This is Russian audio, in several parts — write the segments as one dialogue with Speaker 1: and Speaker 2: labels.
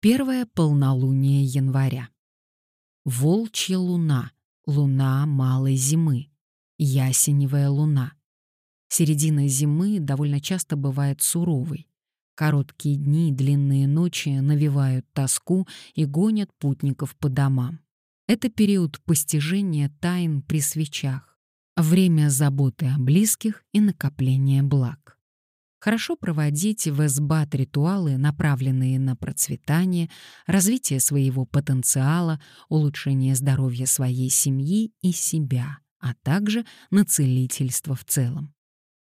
Speaker 1: Первое полнолуние января. Волчья луна, луна малой зимы, ясеневая луна. Середина зимы довольно часто бывает суровой. Короткие дни и длинные ночи навевают тоску и гонят путников по домам. Это период постижения тайн при свечах, время заботы о близких и накопления благ. Хорошо проводить в эсбат ритуалы, направленные на процветание, развитие своего потенциала, улучшение здоровья своей семьи и себя, а также на целительство в целом.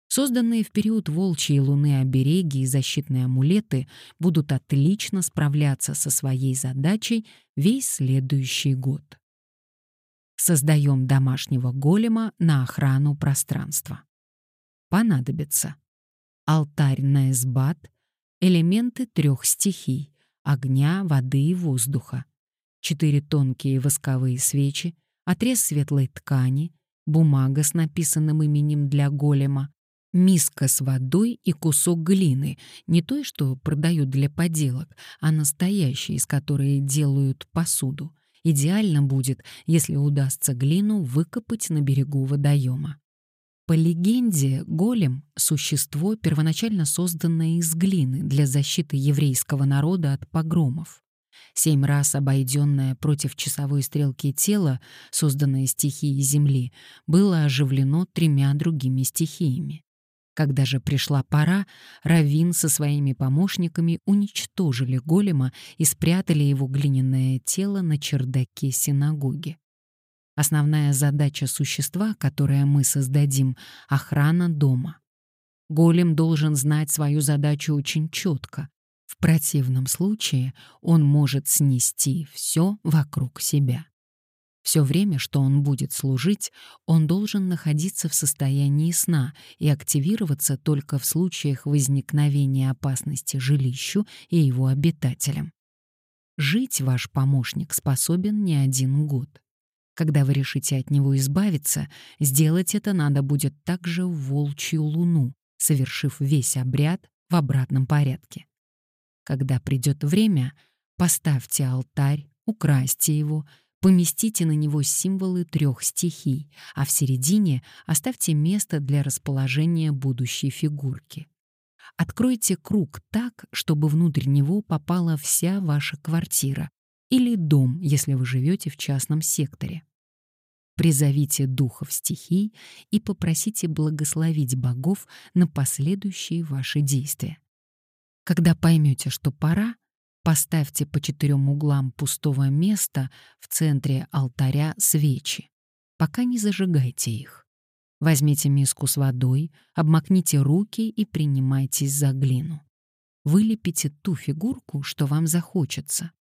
Speaker 1: Созданные в период волчьей луны обереги и защитные амулеты будут отлично справляться со своей задачей весь следующий год. Создаем домашнего голема на охрану пространства. Понадобится алтарь на эсбат, элементы трех стихий — огня, воды и воздуха, четыре тонкие восковые свечи, отрез светлой ткани, бумага с написанным именем для голема, миска с водой и кусок глины, не той, что продают для поделок, а настоящей, из которой делают посуду. Идеально будет, если удастся глину выкопать на берегу водоема. По легенде, голем — существо, первоначально созданное из глины для защиты еврейского народа от погромов. Семь раз обойденное против часовой стрелки тело, созданное стихией Земли, было оживлено тремя другими стихиями. Когда же пришла пора, Равин со своими помощниками уничтожили голема и спрятали его глиняное тело на чердаке синагоги. Основная задача существа, которое мы создадим — охрана дома. Голем должен знать свою задачу очень четко. В противном случае он может снести все вокруг себя. Все время, что он будет служить, он должен находиться в состоянии сна и активироваться только в случаях возникновения опасности жилищу и его обитателям. Жить ваш помощник способен не один год. Когда вы решите от него избавиться, сделать это надо будет также в волчью луну, совершив весь обряд в обратном порядке. Когда придет время, поставьте алтарь, украсьте его, поместите на него символы трех стихий, а в середине оставьте место для расположения будущей фигурки. Откройте круг так, чтобы внутрь него попала вся ваша квартира, или дом, если вы живете в частном секторе. Призовите духов стихий и попросите благословить богов на последующие ваши действия. Когда поймете, что пора, поставьте по четырем углам пустого места в центре алтаря свечи. Пока не зажигайте их. Возьмите миску с водой, обмакните руки и принимайтесь за глину. Вылепите ту фигурку, что вам захочется.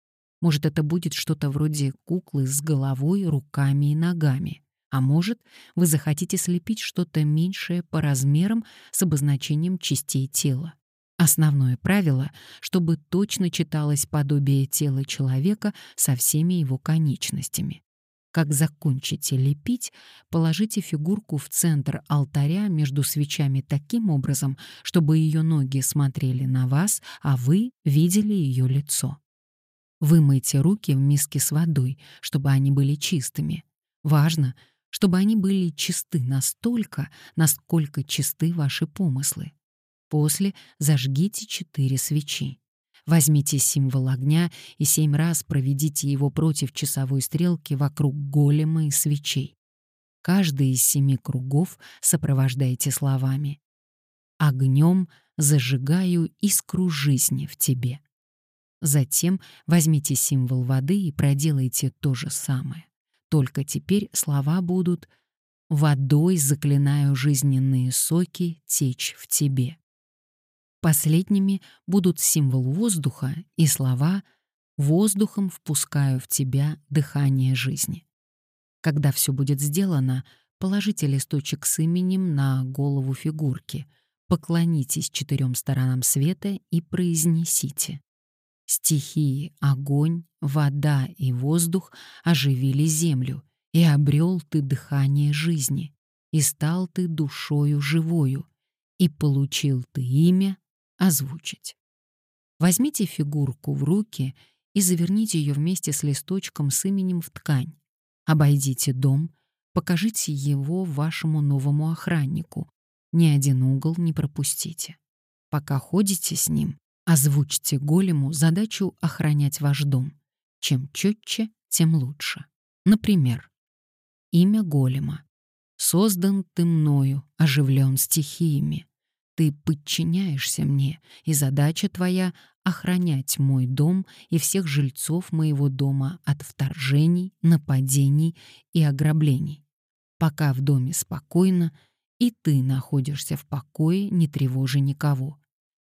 Speaker 1: Может, это будет что-то вроде куклы с головой, руками и ногами. А может, вы захотите слепить что-то меньшее по размерам с обозначением частей тела. Основное правило, чтобы точно читалось подобие тела человека со всеми его конечностями. Как закончите лепить, положите фигурку в центр алтаря между свечами таким образом, чтобы ее ноги смотрели на вас, а вы видели ее лицо. Вымойте руки в миске с водой, чтобы они были чистыми. Важно, чтобы они были чисты настолько, насколько чисты ваши помыслы. После зажгите четыре свечи. Возьмите символ огня и семь раз проведите его против часовой стрелки вокруг голема и свечей. Каждый из семи кругов сопровождайте словами «Огнем зажигаю искру жизни в тебе». Затем возьмите символ воды и проделайте то же самое. Только теперь слова будут «Водой заклинаю жизненные соки течь в тебе». Последними будут символ воздуха и слова «Воздухом впускаю в тебя дыхание жизни». Когда все будет сделано, положите листочек с именем на голову фигурки, поклонитесь четырем сторонам света и произнесите Стихии — огонь, вода и воздух — оживили землю, и обрел ты дыхание жизни, и стал ты душою живою, и получил ты имя озвучить. Возьмите фигурку в руки и заверните ее вместе с листочком с именем в ткань. Обойдите дом, покажите его вашему новому охраннику. Ни один угол не пропустите. Пока ходите с ним, озвучьте голему задачу охранять ваш дом. Чем четче, тем лучше. Например, имя голема. Создан ты мною, оживлен стихиями. Ты подчиняешься мне, и задача твоя — охранять мой дом и всех жильцов моего дома от вторжений, нападений и ограблений. Пока в доме спокойно, и ты находишься в покое, не тревожи никого.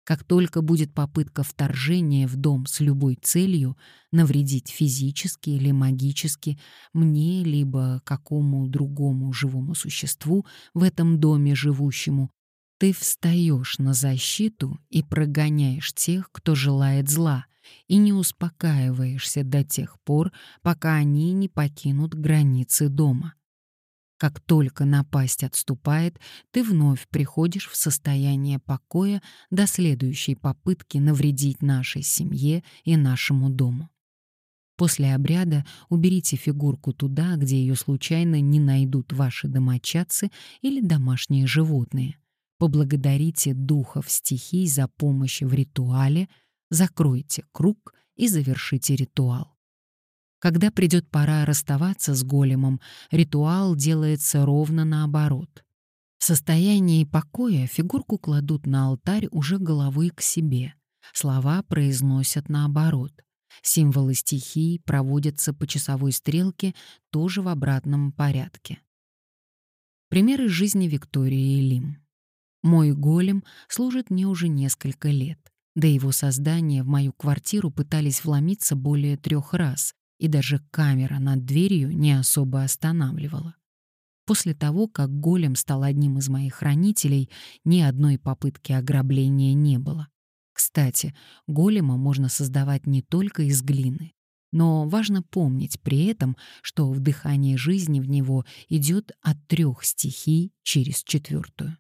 Speaker 1: Как только будет попытка вторжения в дом с любой целью навредить физически или магически мне либо какому другому живому существу в этом доме живущему, ты встаешь на защиту и прогоняешь тех, кто желает зла, и не успокаиваешься до тех пор, пока они не покинут границы дома. Как только напасть отступает, ты вновь приходишь в состояние покоя до следующей попытки навредить нашей семье и нашему дому. После обряда уберите фигурку туда, где ее случайно не найдут ваши домочадцы или домашние животные. Поблагодарите духов стихий за помощь в ритуале, закройте круг и завершите ритуал. Когда придет пора расставаться с големом, ритуал делается ровно наоборот. В состоянии покоя фигурку кладут на алтарь уже головой к себе. Слова произносят наоборот. Символы стихий проводятся по часовой стрелке тоже в обратном порядке. Примеры жизни Виктории Лим. Мой голем служит мне уже несколько лет. До его создания в мою квартиру пытались вломиться более трех раз, и даже камера над дверью не особо останавливала. После того, как голем стал одним из моих хранителей, ни одной попытки ограбления не было. Кстати, голема можно создавать не только из глины, но важно помнить при этом, что вдыхание жизни в него идет от трех стихий через четвертую.